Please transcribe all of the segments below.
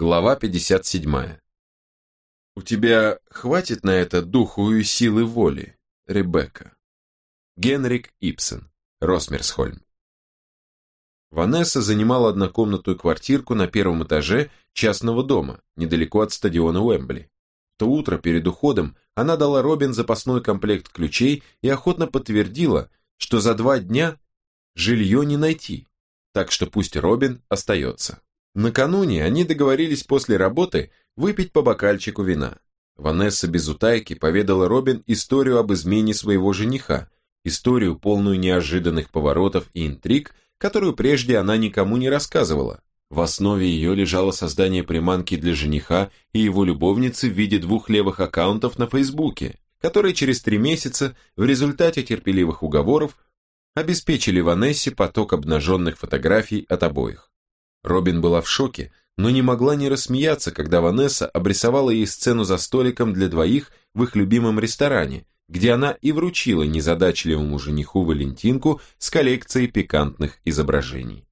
Глава 57. У тебя хватит на это духу и силы воли, Ребекка. Генрик Ипсен, Росмерсхольм. Ванесса занимала однокомнатную квартирку на первом этаже частного дома, недалеко от стадиона Уэмбли. В то утро перед уходом она дала Робин запасной комплект ключей и охотно подтвердила, что за два дня жилье не найти, так что пусть Робин остается. Накануне они договорились после работы выпить по бокальчику вина. Ванесса без утайки поведала Робин историю об измене своего жениха, историю, полную неожиданных поворотов и интриг, которую прежде она никому не рассказывала. В основе ее лежало создание приманки для жениха и его любовницы в виде двух левых аккаунтов на Фейсбуке, которые через три месяца в результате терпеливых уговоров обеспечили Ванессе поток обнаженных фотографий от обоих. Робин была в шоке, но не могла не рассмеяться, когда Ванесса обрисовала ей сцену за столиком для двоих в их любимом ресторане, где она и вручила незадачливому жениху Валентинку с коллекцией пикантных изображений.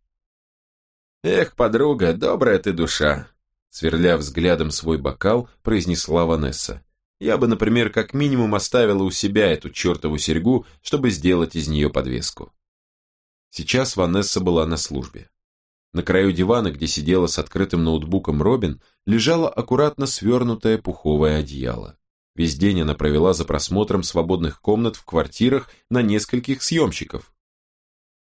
«Эх, подруга, добрая ты душа!» Сверля взглядом свой бокал, произнесла Ванесса. «Я бы, например, как минимум оставила у себя эту чертову серьгу, чтобы сделать из нее подвеску». Сейчас Ванесса была на службе. На краю дивана, где сидела с открытым ноутбуком Робин, лежало аккуратно свернутое пуховое одеяло. Весь день она провела за просмотром свободных комнат в квартирах на нескольких съемщиков.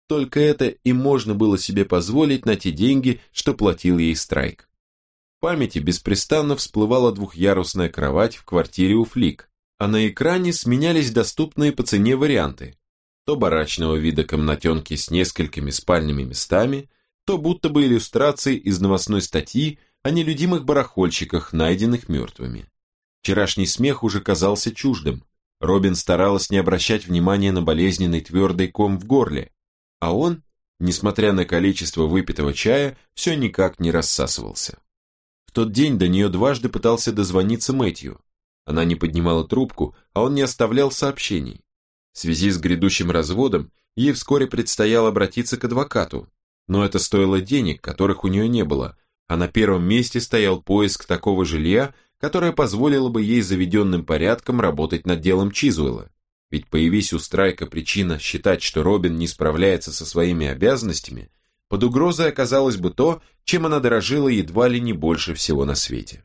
Только это и можно было себе позволить на те деньги, что платил ей Страйк. В памяти беспрестанно всплывала двухъярусная кровать в квартире у Флик, а на экране сменялись доступные по цене варианты. То барачного вида комнатенки с несколькими спальными местами, то будто бы иллюстрации из новостной статьи о нелюдимых барахольщиках, найденных мертвыми. Вчерашний смех уже казался чуждым. Робин старалась не обращать внимания на болезненный твердый ком в горле, а он, несмотря на количество выпитого чая, все никак не рассасывался. В тот день до нее дважды пытался дозвониться Мэтью. Она не поднимала трубку, а он не оставлял сообщений. В связи с грядущим разводом ей вскоре предстояло обратиться к адвокату, но это стоило денег, которых у нее не было, а на первом месте стоял поиск такого жилья, которое позволило бы ей заведенным порядком работать над делом Чизуэлла. Ведь появись у Страйка причина считать, что Робин не справляется со своими обязанностями, под угрозой оказалось бы то, чем она дорожила едва ли не больше всего на свете.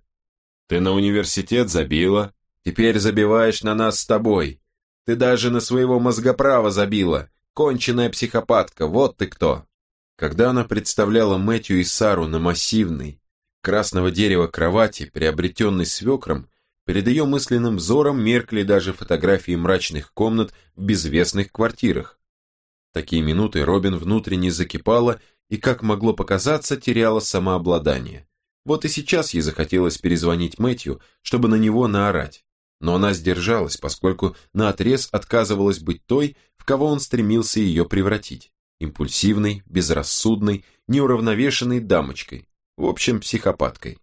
«Ты на университет забила, теперь забиваешь на нас с тобой. Ты даже на своего мозгоправа забила, конченая психопатка, вот ты кто!» Когда она представляла Мэтью и Сару на массивной, красного дерева кровати, приобретенной свекром, перед ее мысленным взором меркли даже фотографии мрачных комнат в безвестных квартирах. Такие минуты Робин внутренне закипала и, как могло показаться, теряла самообладание. Вот и сейчас ей захотелось перезвонить Мэтью, чтобы на него наорать. Но она сдержалась, поскольку наотрез отказывалась быть той, в кого он стремился ее превратить импульсивной, безрассудной, неуравновешенной дамочкой, в общем, психопаткой.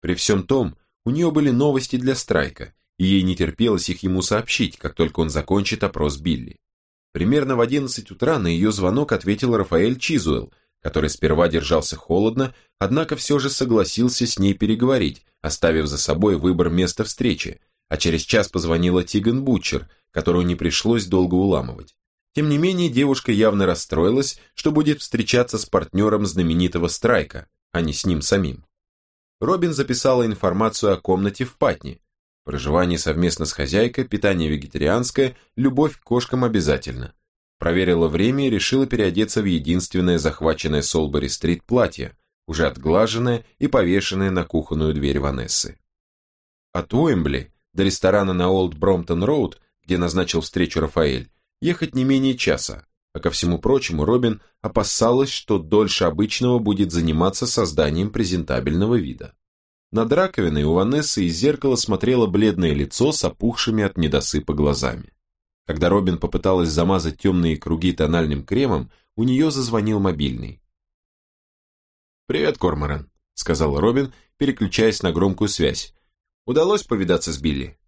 При всем том, у нее были новости для Страйка, и ей не терпелось их ему сообщить, как только он закончит опрос Билли. Примерно в 11 утра на ее звонок ответил Рафаэль Чизуэлл, который сперва держался холодно, однако все же согласился с ней переговорить, оставив за собой выбор места встречи, а через час позвонила Тиган Бутчер, которую не пришлось долго уламывать. Тем не менее, девушка явно расстроилась, что будет встречаться с партнером знаменитого Страйка, а не с ним самим. Робин записала информацию о комнате в Патне. Проживание совместно с хозяйкой, питание вегетарианское, любовь к кошкам обязательно. Проверила время и решила переодеться в единственное захваченное Солбери-стрит платье, уже отглаженное и повешенное на кухонную дверь Ванессы. От Уэмбли до ресторана на Олд Бромтон-Роуд, где назначил встречу Рафаэль, ехать не менее часа, а ко всему прочему Робин опасалась, что дольше обычного будет заниматься созданием презентабельного вида. Над раковиной у Ванессы из зеркала смотрело бледное лицо с опухшими от недосыпа глазами. Когда Робин попыталась замазать темные круги тональным кремом, у нее зазвонил мобильный. «Привет, Корморан», — сказал Робин, переключаясь на громкую связь. «Удалось повидаться с Билли?»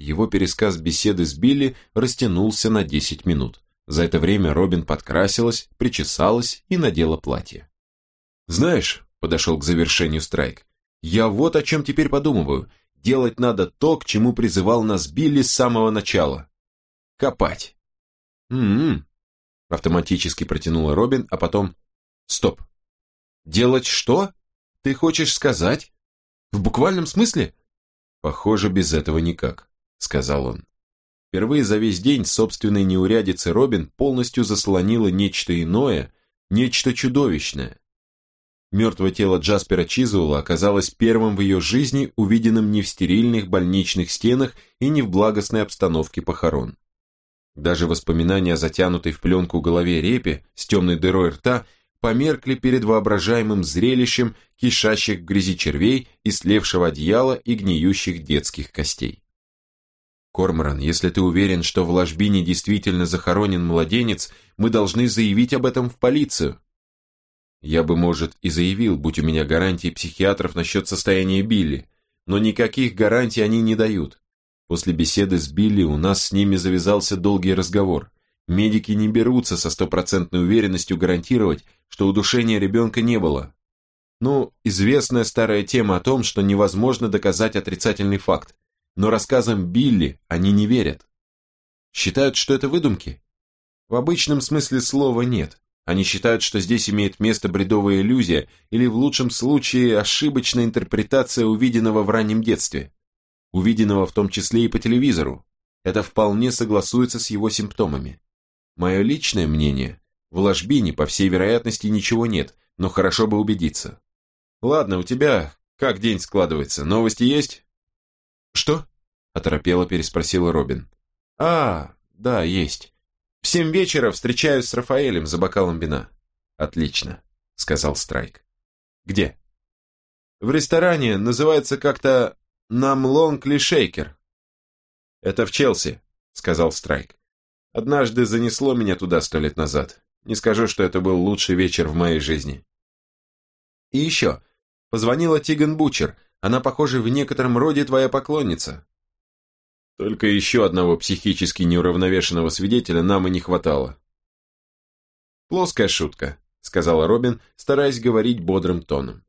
Его пересказ беседы с Билли растянулся на 10 минут. За это время Робин подкрасилась, причесалась и надела платье. «Знаешь, подошел к завершению Страйк. «Я вот о чем теперь подумываю. Делать надо то, к чему призывал нас Билли с самого начала. Копать». «М-м-м», автоматически протянула Робин, а потом... «Стоп! Делать что? Ты хочешь сказать? В буквальном смысле?» «Похоже, без этого никак», — сказал он. Впервые за весь день собственной неурядицы Робин полностью заслонила нечто иное, нечто чудовищное. Мертвое тело Джаспера Чизуэлла оказалось первым в ее жизни, увиденным не в стерильных больничных стенах и не в благостной обстановке похорон. Даже воспоминания о затянутой в пленку голове репе с темной дырой рта померкли перед воображаемым зрелищем кишащих грязи червей и слевшего одеяла и гниющих детских костей. Корморан, если ты уверен, что в ложбине действительно захоронен младенец, мы должны заявить об этом в полицию. Я бы, может, и заявил, будь у меня гарантии психиатров насчет состояния Билли, но никаких гарантий они не дают. После беседы с Билли у нас с ними завязался долгий разговор. Медики не берутся со стопроцентной уверенностью гарантировать, что удушения ребенка не было. Ну, известная старая тема о том, что невозможно доказать отрицательный факт, но рассказам Билли они не верят. Считают, что это выдумки? В обычном смысле слова нет. Они считают, что здесь имеет место бредовая иллюзия или в лучшем случае ошибочная интерпретация увиденного в раннем детстве. Увиденного в том числе и по телевизору. Это вполне согласуется с его симптомами. Мое личное мнение, в ложбине, по всей вероятности, ничего нет, но хорошо бы убедиться. Ладно, у тебя как день складывается, новости есть? Что? Оторопело переспросила Робин. А, да, есть. В семь вечера встречаюсь с Рафаэлем за бокалом вина. Отлично, сказал Страйк. Где? В ресторане, называется как-то Намлонг Шейкер. Это в Челси, сказал Страйк. Однажды занесло меня туда сто лет назад. Не скажу, что это был лучший вечер в моей жизни. И еще. Позвонила Тиган Бучер. Она, похоже, в некотором роде твоя поклонница. Только еще одного психически неуравновешенного свидетеля нам и не хватало. «Плоская шутка», — сказала Робин, стараясь говорить бодрым тоном.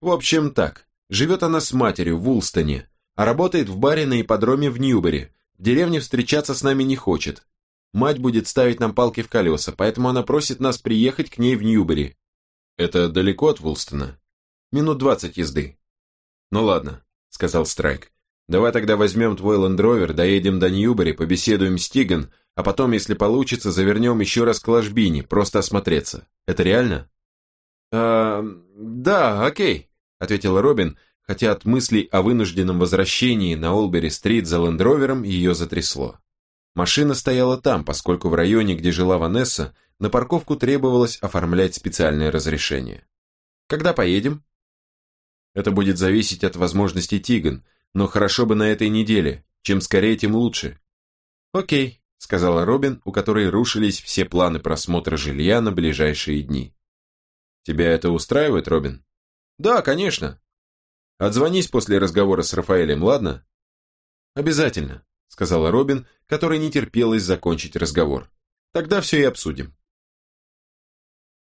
«В общем, так. Живет она с матерью в Улстоне, а работает в баре на ипподроме в Ньюбери. В деревне встречаться с нами не хочет. Мать будет ставить нам палки в колеса, поэтому она просит нас приехать к ней в Ньюбери. Это далеко от Вулстона? Минут двадцать езды. Ну ладно, сказал Страйк. Давай тогда возьмем твой лендровер, доедем до Ньюбери, побеседуем с Тиган, а потом, если получится, завернем еще раз к ложбине, просто осмотреться. Это реально? А, да, окей, ответила Робин, хотя от мыслей о вынужденном возвращении на Олбери-стрит за лендровером ее затрясло. Машина стояла там, поскольку в районе, где жила Ванесса, на парковку требовалось оформлять специальное разрешение. Когда поедем? Это будет зависеть от возможностей Тиган, но хорошо бы на этой неделе. Чем скорее, тем лучше. Окей, сказала Робин, у которой рушились все планы просмотра жилья на ближайшие дни. Тебя это устраивает, Робин? Да, конечно. Отзвонись после разговора с Рафаэлем, ладно? Обязательно, сказала Робин, которой не терпелось закончить разговор. Тогда все и обсудим.